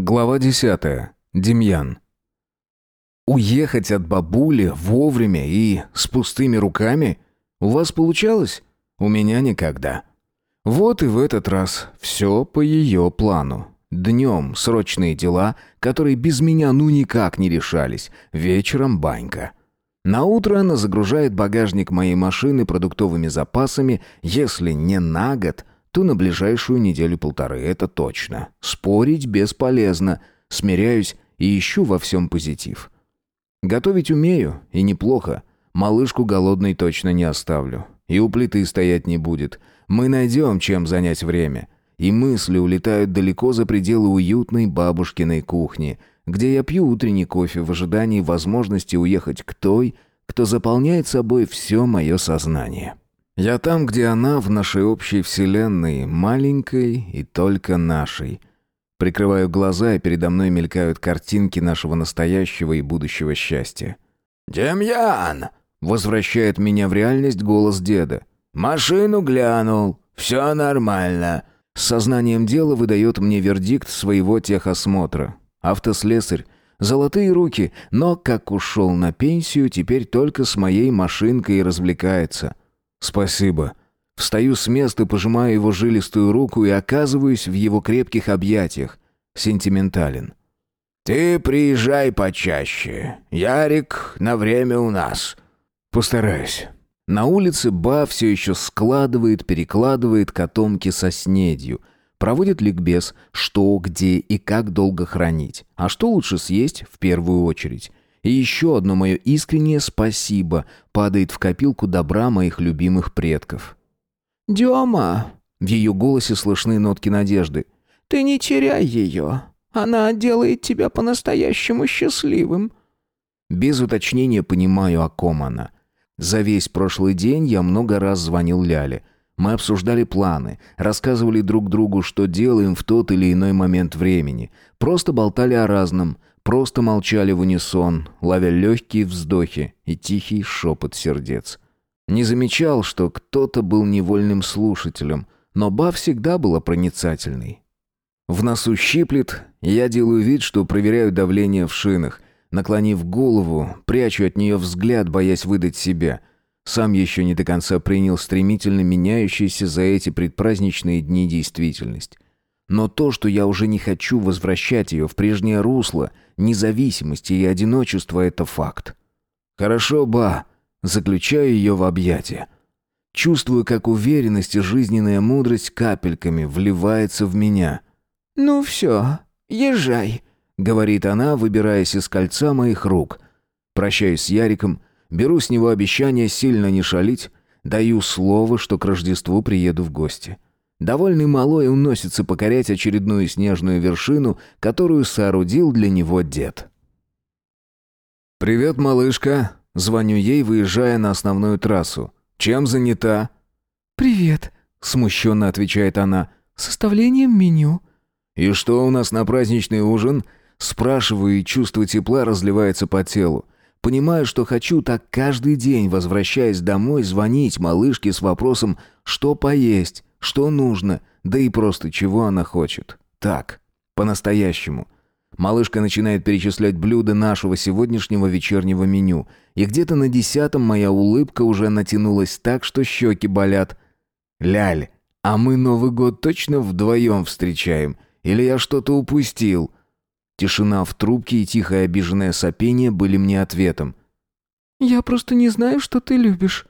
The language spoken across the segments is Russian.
Глава десятая. Демьян. Уехать от бабули вовремя и с пустыми руками? У вас получалось? У меня никогда. Вот и в этот раз все по ее плану. Днем срочные дела, которые без меня ну никак не решались. Вечером банька. На утро она загружает багажник моей машины продуктовыми запасами, если не на год, то на ближайшую неделю-полторы, это точно. Спорить бесполезно. Смиряюсь и ищу во всем позитив. Готовить умею, и неплохо. Малышку голодной точно не оставлю. И у плиты стоять не будет. Мы найдем, чем занять время. И мысли улетают далеко за пределы уютной бабушкиной кухни, где я пью утренний кофе в ожидании возможности уехать к той, кто заполняет собой все мое сознание. Я там, где она в нашей общей вселенной, маленькой и только нашей. Прикрываю глаза, и передо мной мелькают картинки нашего настоящего и будущего счастья. «Демьян!» — возвращает меня в реальность голос деда. «Машину глянул. Все нормально». С сознанием дела выдает мне вердикт своего техосмотра. Автослесарь. Золотые руки, но, как ушел на пенсию, теперь только с моей машинкой и развлекается. «Спасибо». Встаю с места, пожимаю его жилистую руку и оказываюсь в его крепких объятиях. Сентиментален. «Ты приезжай почаще. Ярик на время у нас». «Постараюсь». На улице Ба все еще складывает, перекладывает котомки со снедью. Проводит ликбез, что, где и как долго хранить. А что лучше съесть в первую очередь. И еще одно мое искреннее спасибо падает в копилку добра моих любимых предков. «Дема!» В ее голосе слышны нотки надежды. «Ты не теряй ее. Она делает тебя по-настоящему счастливым». Без уточнения понимаю, о ком она. За весь прошлый день я много раз звонил Ляле. Мы обсуждали планы, рассказывали друг другу, что делаем в тот или иной момент времени. Просто болтали о разном, Просто молчали в унисон, ловя легкие вздохи и тихий шепот сердец. Не замечал, что кто-то был невольным слушателем, но Ба всегда была проницательной. В носу щиплет, я делаю вид, что проверяю давление в шинах, наклонив голову, прячу от нее взгляд, боясь выдать себя. Сам еще не до конца принял стремительно меняющуюся за эти предпраздничные дни действительность. Но то, что я уже не хочу возвращать ее в прежнее русло, независимости и одиночества — это факт. «Хорошо, ба», заключаю ее в объятия. Чувствую, как уверенность и жизненная мудрость капельками вливается в меня. «Ну все, езжай», — говорит она, выбираясь из кольца моих рук. Прощаюсь с Яриком, беру с него обещание сильно не шалить, даю слово, что к Рождеству приеду в гости. Довольный малой уносится покорять очередную снежную вершину, которую соорудил для него дед. «Привет, малышка!» Звоню ей, выезжая на основную трассу. «Чем занята?» «Привет», — смущенно отвечает она. «Составлением меню». «И что у нас на праздничный ужин?» Спрашиваю, и чувство тепла разливается по телу. Понимаю, что хочу так каждый день, возвращаясь домой, звонить малышке с вопросом «что поесть?». Что нужно, да и просто чего она хочет. Так, по-настоящему. Малышка начинает перечислять блюда нашего сегодняшнего вечернего меню, и где-то на десятом моя улыбка уже натянулась так, что щеки болят. «Ляль, а мы Новый год точно вдвоем встречаем? Или я что-то упустил?» Тишина в трубке и тихое обиженное сопение были мне ответом. «Я просто не знаю, что ты любишь».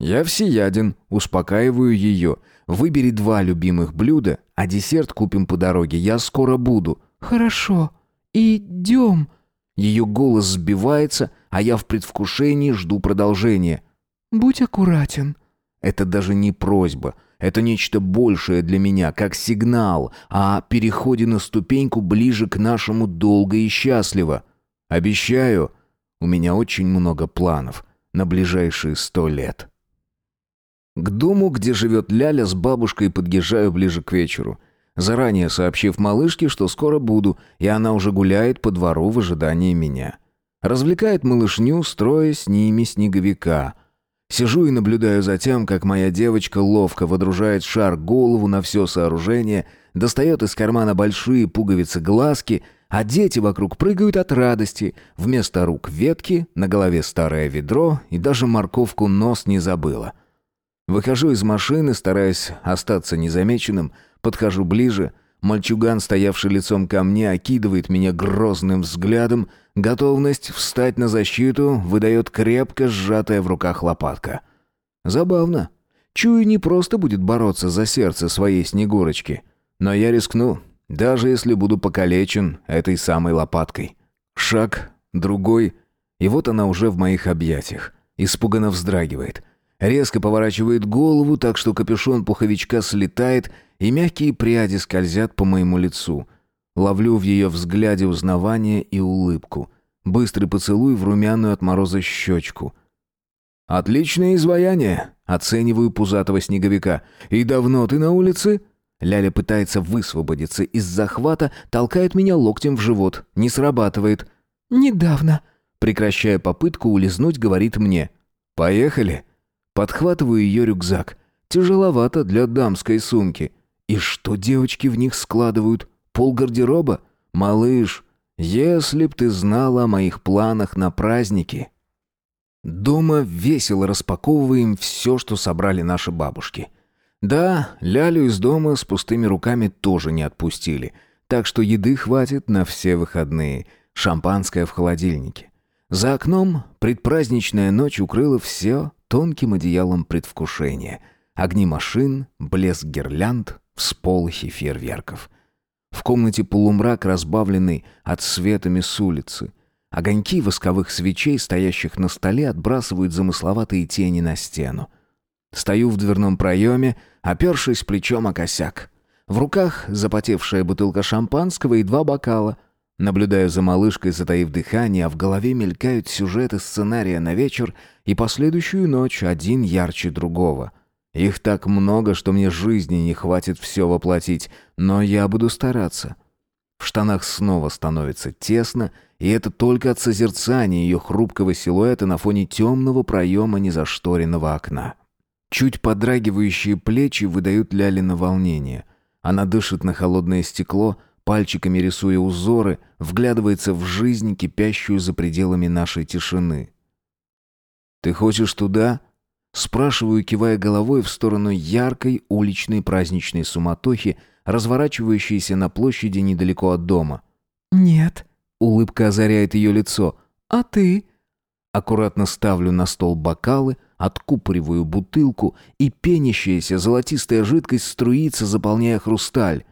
«Я всеяден», успокаиваю ее – Выбери два любимых блюда, а десерт купим по дороге. Я скоро буду». «Хорошо. Идем». Ее голос сбивается, а я в предвкушении жду продолжения. «Будь аккуратен». Это даже не просьба. Это нечто большее для меня, как сигнал о переходе на ступеньку ближе к нашему долго и счастливо. Обещаю, у меня очень много планов на ближайшие сто лет. К дому, где живет Ляля, с бабушкой подъезжаю ближе к вечеру. Заранее сообщив малышке, что скоро буду, и она уже гуляет по двору в ожидании меня. Развлекает малышню, строя с ними снеговика. Сижу и наблюдаю за тем, как моя девочка ловко водружает шар голову на все сооружение, достает из кармана большие пуговицы-глазки, а дети вокруг прыгают от радости. Вместо рук ветки, на голове старое ведро и даже морковку нос не забыла. Выхожу из машины, стараясь остаться незамеченным, подхожу ближе. Мальчуган, стоявший лицом ко мне, окидывает меня грозным взглядом. Готовность встать на защиту выдает крепко сжатая в руках лопатка. Забавно. Чую, не просто будет бороться за сердце своей Снегурочки. Но я рискну, даже если буду покалечен этой самой лопаткой. Шаг, другой, и вот она уже в моих объятиях. Испуганно вздрагивает. Резко поворачивает голову, так что капюшон пуховичка слетает, и мягкие пряди скользят по моему лицу. Ловлю в ее взгляде узнавание и улыбку. Быстрый поцелуй в румяную от мороза щечку. «Отличное изваяние», — оцениваю пузатого снеговика. «И давно ты на улице?» Ляля пытается высвободиться из захвата, толкает меня локтем в живот. Не срабатывает. «Недавно», — прекращая попытку улизнуть, говорит мне. «Поехали». Подхватываю ее рюкзак. Тяжеловато для дамской сумки. И что девочки в них складывают? Пол гардероба? Малыш, если б ты знала о моих планах на праздники. Дома весело распаковываем все, что собрали наши бабушки. Да, Лялю из дома с пустыми руками тоже не отпустили, так что еды хватит на все выходные. Шампанское в холодильнике. За окном предпраздничная ночь укрыла все тонким одеялом предвкушения. Огни машин, блеск гирлянд, всполохи фейерверков. В комнате полумрак, разбавленный от светами с улицы. Огоньки восковых свечей, стоящих на столе, отбрасывают замысловатые тени на стену. Стою в дверном проеме, опершись плечом о косяк. В руках запотевшая бутылка шампанского и два бокала — Наблюдаю за малышкой, затаив дыхание, а в голове мелькают сюжеты сценария на вечер и последующую ночь, один ярче другого. Их так много, что мне жизни не хватит все воплотить, но я буду стараться. В штанах снова становится тесно, и это только от созерцания ее хрупкого силуэта на фоне темного проема незашторенного окна. Чуть подрагивающие плечи выдают Лялина волнение. Она дышит на холодное стекло — пальчиками рисуя узоры, вглядывается в жизнь, кипящую за пределами нашей тишины. «Ты хочешь туда?» Спрашиваю, кивая головой в сторону яркой уличной праздничной суматохи, разворачивающейся на площади недалеко от дома. «Нет», — улыбка озаряет ее лицо. «А ты?» Аккуратно ставлю на стол бокалы, откупориваю бутылку, и пенящаяся золотистая жидкость струится, заполняя хрусталь.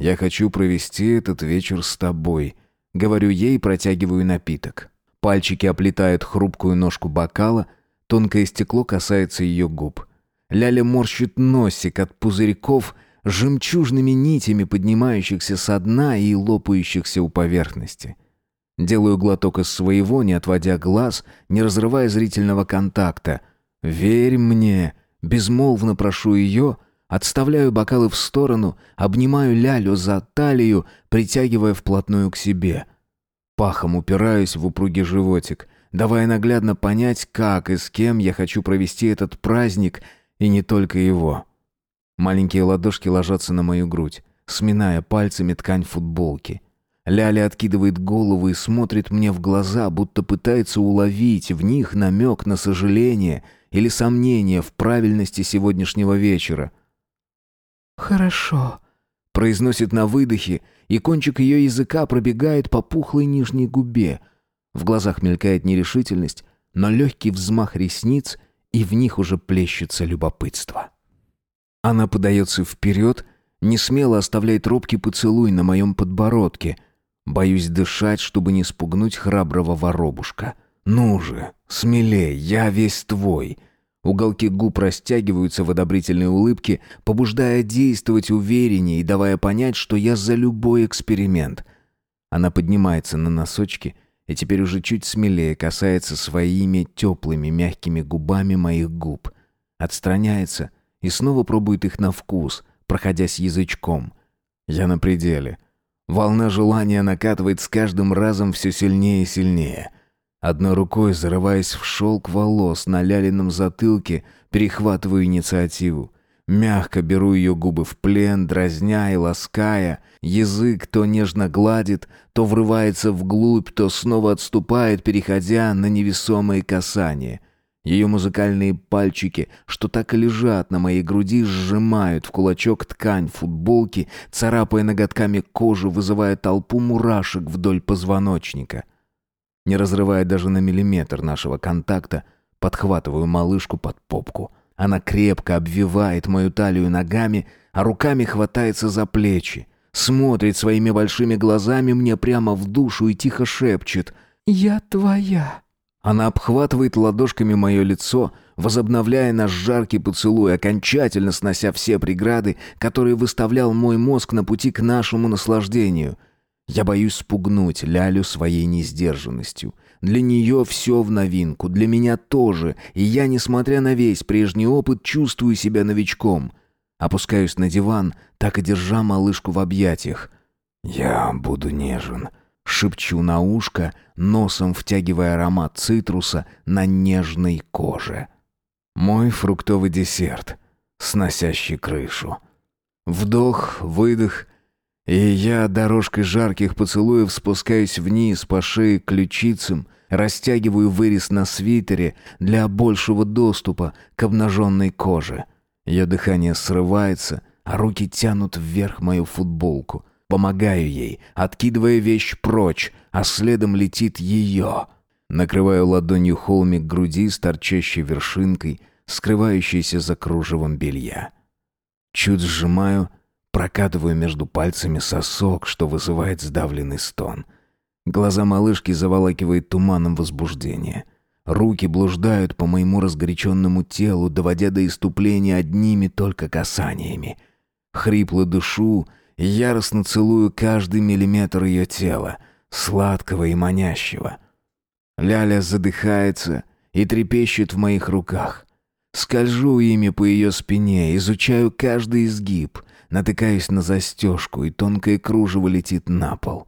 «Я хочу провести этот вечер с тобой», — говорю ей, протягиваю напиток. Пальчики оплетают хрупкую ножку бокала, тонкое стекло касается ее губ. Ляля морщит носик от пузырьков, жемчужными нитями поднимающихся со дна и лопающихся у поверхности. Делаю глоток из своего, не отводя глаз, не разрывая зрительного контакта. «Верь мне!» Безмолвно прошу ее — Отставляю бокалы в сторону, обнимаю Лялю за талию, притягивая вплотную к себе. Пахом упираюсь в упругий животик, давая наглядно понять, как и с кем я хочу провести этот праздник, и не только его. Маленькие ладошки ложатся на мою грудь, сминая пальцами ткань футболки. Ляля откидывает голову и смотрит мне в глаза, будто пытается уловить в них намек на сожаление или сомнение в правильности сегодняшнего вечера — «Хорошо», — произносит на выдохе, и кончик ее языка пробегает по пухлой нижней губе. В глазах мелькает нерешительность, но легкий взмах ресниц, и в них уже плещется любопытство. Она подается вперед, не смело оставляет робкий поцелуй на моем подбородке. Боюсь дышать, чтобы не спугнуть храброго воробушка. «Ну же, смелей, я весь твой!» Уголки губ растягиваются в одобрительной улыбке, побуждая действовать увереннее и давая понять, что я за любой эксперимент. Она поднимается на носочки и теперь уже чуть смелее касается своими теплыми мягкими губами моих губ. Отстраняется и снова пробует их на вкус, проходясь язычком. Я на пределе. Волна желания накатывает с каждым разом все сильнее и сильнее — Одной рукой, зарываясь в шелк волос на лялином затылке, перехватываю инициативу. Мягко беру ее губы в плен, дразня и лаская. Язык то нежно гладит, то врывается вглубь, то снова отступает, переходя на невесомые касания. Ее музыкальные пальчики, что так и лежат на моей груди, сжимают в кулачок ткань футболки, царапая ноготками кожу, вызывая толпу мурашек вдоль позвоночника. Не разрывая даже на миллиметр нашего контакта, подхватываю малышку под попку. Она крепко обвивает мою талию ногами, а руками хватается за плечи. Смотрит своими большими глазами мне прямо в душу и тихо шепчет «Я твоя». Она обхватывает ладошками мое лицо, возобновляя наш жаркий поцелуй, окончательно снося все преграды, которые выставлял мой мозг на пути к нашему наслаждению. Я боюсь спугнуть Лялю своей несдержанностью. Для нее все в новинку, для меня тоже, и я, несмотря на весь прежний опыт, чувствую себя новичком. Опускаюсь на диван, так и держа малышку в объятиях. «Я буду нежен», Шепчу на ушко, носом втягивая аромат цитруса на нежной коже. Мой фруктовый десерт, сносящий крышу. Вдох, выдох, и я дорожкой жарких поцелуев спускаюсь вниз по шее к ключицам, растягиваю вырез на свитере для большего доступа к обнаженной коже. Ее дыхание срывается, а руки тянут вверх мою футболку. Помогаю ей, откидывая вещь прочь, а следом летит ее. Накрываю ладонью холмик груди с торчащей вершинкой, скрывающейся за кружевом белья. Чуть сжимаю, прокатываю между пальцами сосок, что вызывает сдавленный стон. Глаза малышки заволакивает туманом возбуждения. Руки блуждают по моему разгоряченному телу, доводя до иступления одними только касаниями. Хрипло дышу, Яростно целую каждый миллиметр ее тела, сладкого и манящего. Ляля задыхается и трепещет в моих руках. Скольжу ими по ее спине, изучаю каждый изгиб, натыкаюсь на застежку, и тонкое кружево летит на пол.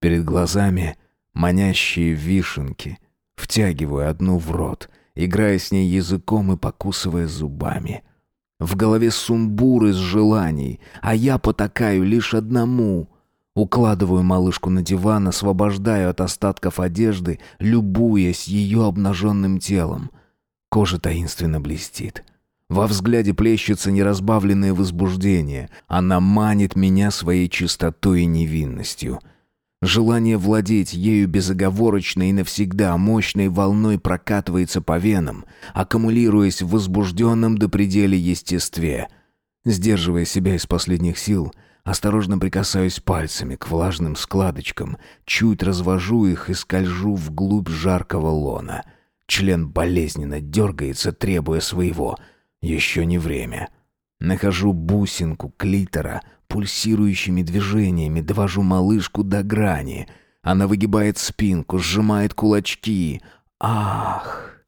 Перед глазами манящие вишенки. Втягиваю одну в рот, играя с ней языком и покусывая зубами. В голове сумбур из желаний, а я потакаю лишь одному. Укладываю малышку на диван, освобождаю от остатков одежды, любуясь ее обнаженным телом. Кожа таинственно блестит. Во взгляде плещется неразбавленное возбуждение. Она манит меня своей чистотой и невинностью — Желание владеть ею безоговорочно и навсегда мощной волной прокатывается по венам, аккумулируясь в возбужденном до предела естестве. Сдерживая себя из последних сил, осторожно прикасаюсь пальцами к влажным складочкам, чуть развожу их и скольжу вглубь жаркого лона. Член болезненно дергается, требуя своего. Еще не время. Нахожу бусинку клитора — Пульсирующими движениями довожу малышку до грани. Она выгибает спинку, сжимает кулачки. Ах!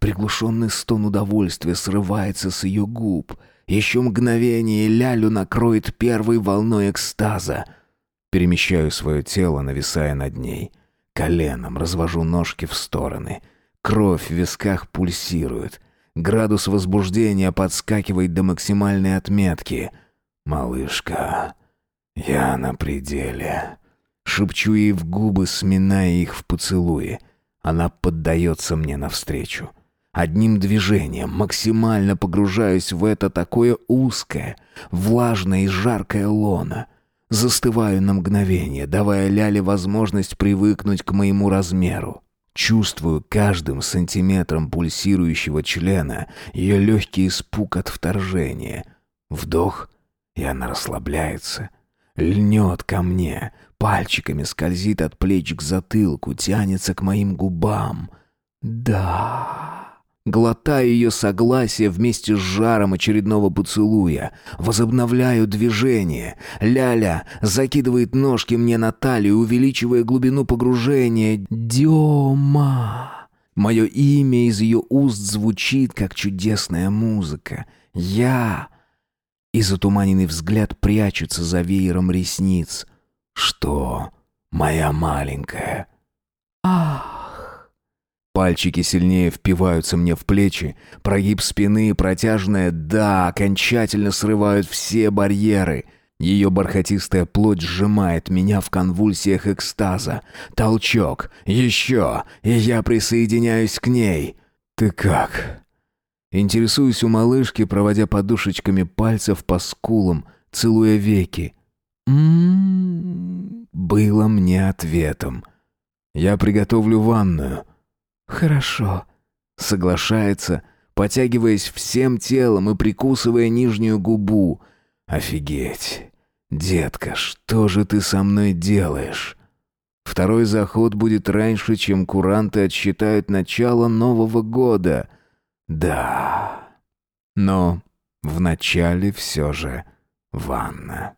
Приглушенный стон удовольствия срывается с ее губ. Еще мгновение лялю накроет первой волной экстаза. Перемещаю свое тело, нависая над ней. Коленом развожу ножки в стороны. Кровь в висках пульсирует. Градус возбуждения подскакивает до максимальной отметки — «Малышка, я на пределе». Шепчу ей в губы, сминая их в поцелуе. Она поддается мне навстречу. Одним движением максимально погружаюсь в это такое узкое, влажное и жаркое лоно. Застываю на мгновение, давая Ляле возможность привыкнуть к моему размеру. Чувствую каждым сантиметром пульсирующего члена ее легкий испуг от вторжения. Вдох — и она расслабляется, льнет ко мне, пальчиками скользит от плеч к затылку, тянется к моим губам. Да. Глотаю ее согласие вместе с жаром очередного поцелуя. Возобновляю движение. Ляля закидывает ножки мне на талию, увеличивая глубину погружения. Дема. Мое имя из ее уст звучит, как чудесная музыка. Я и затуманенный взгляд прячется за веером ресниц. «Что, моя маленькая?» Пальчики сильнее впиваются мне в плечи, прогиб спины и протяжное «да» окончательно срывают все барьеры. Ее бархатистая плоть сжимает меня в конвульсиях экстаза. Толчок, еще, и я присоединяюсь к ней. «Ты как?» Интересуюсь у малышки, проводя подушечками пальцев по скулам, целуя веки. «М-м-м», было мне ответом. «Я приготовлю ванную». «Хорошо», — соглашается, потягиваясь всем телом и прикусывая нижнюю губу. «Офигеть! Детка, что же ты со мной делаешь?» Второй заход будет раньше, чем куранты отсчитают начало Нового года. Да. Но вначале все же ванна.